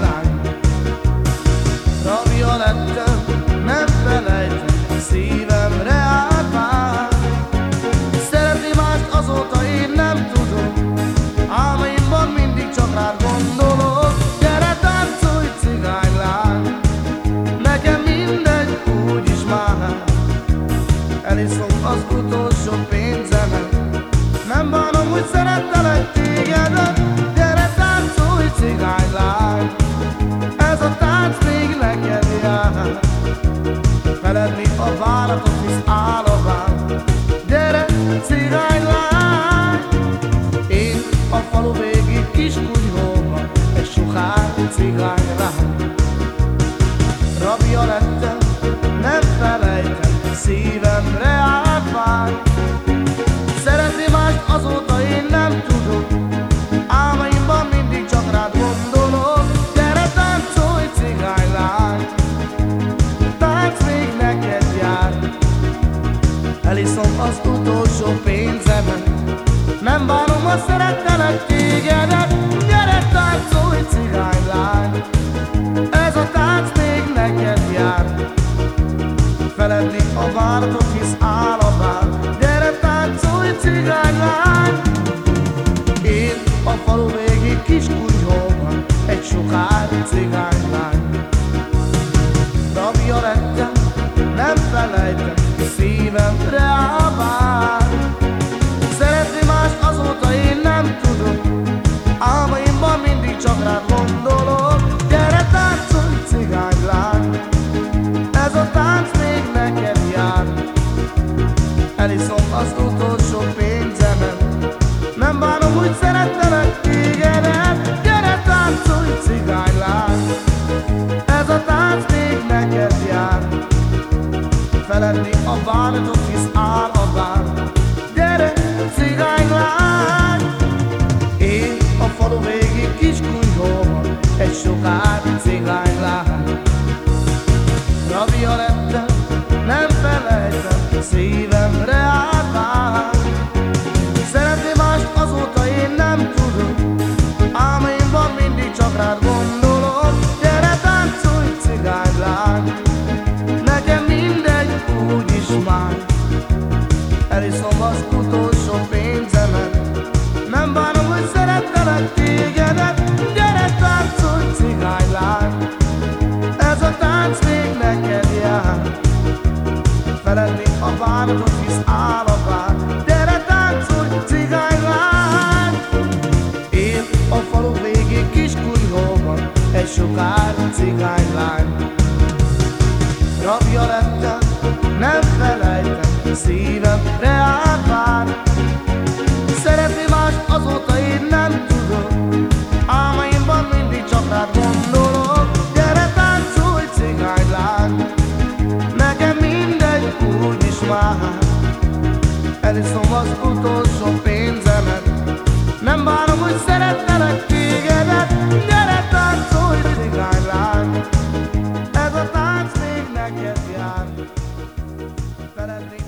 lány Rabja lettem, nem felejtem Szívemre állt már. Szeretni mást azóta én nem tudom Álmaimban mindig csak rád gondolok. Gyere táncolj cigány lány Nekem mindegy, úgyis már Eliszom az utolsó pénzemet Nem bánom, hogy szeretem Feledni a váratot hisz állován, az utolsó pénzemet. Nem bánom, ha szerettelek tégedet Gyere táncolj cigánylány Ez a tánc még neked jár. Feledni a váratot hisz áll a vár Gyere táncolj cigánylány Én a falu végi kis kunyhóban Egy sokári cigánylány Rabja lettem, nem felejtem Szívemre rád gondolok Gyere táncolj cigánylány Ez a tánc még neked jár. Eliszom az utolsó pénzemet. Nem bánom, hogy szerettelek tégedet. Gyere táncolj cigánylány Ez a tánc még neked jár. Feledni a bánatot kunyhóban Egy sokári még neked jár. Feledni a váratot, hisz áll Gyere táncolj, cigánylány Én a falu végén kis kunyhóban Egy sokári cigánylány Rabja lettem, nem felejtem Szívemre para ti.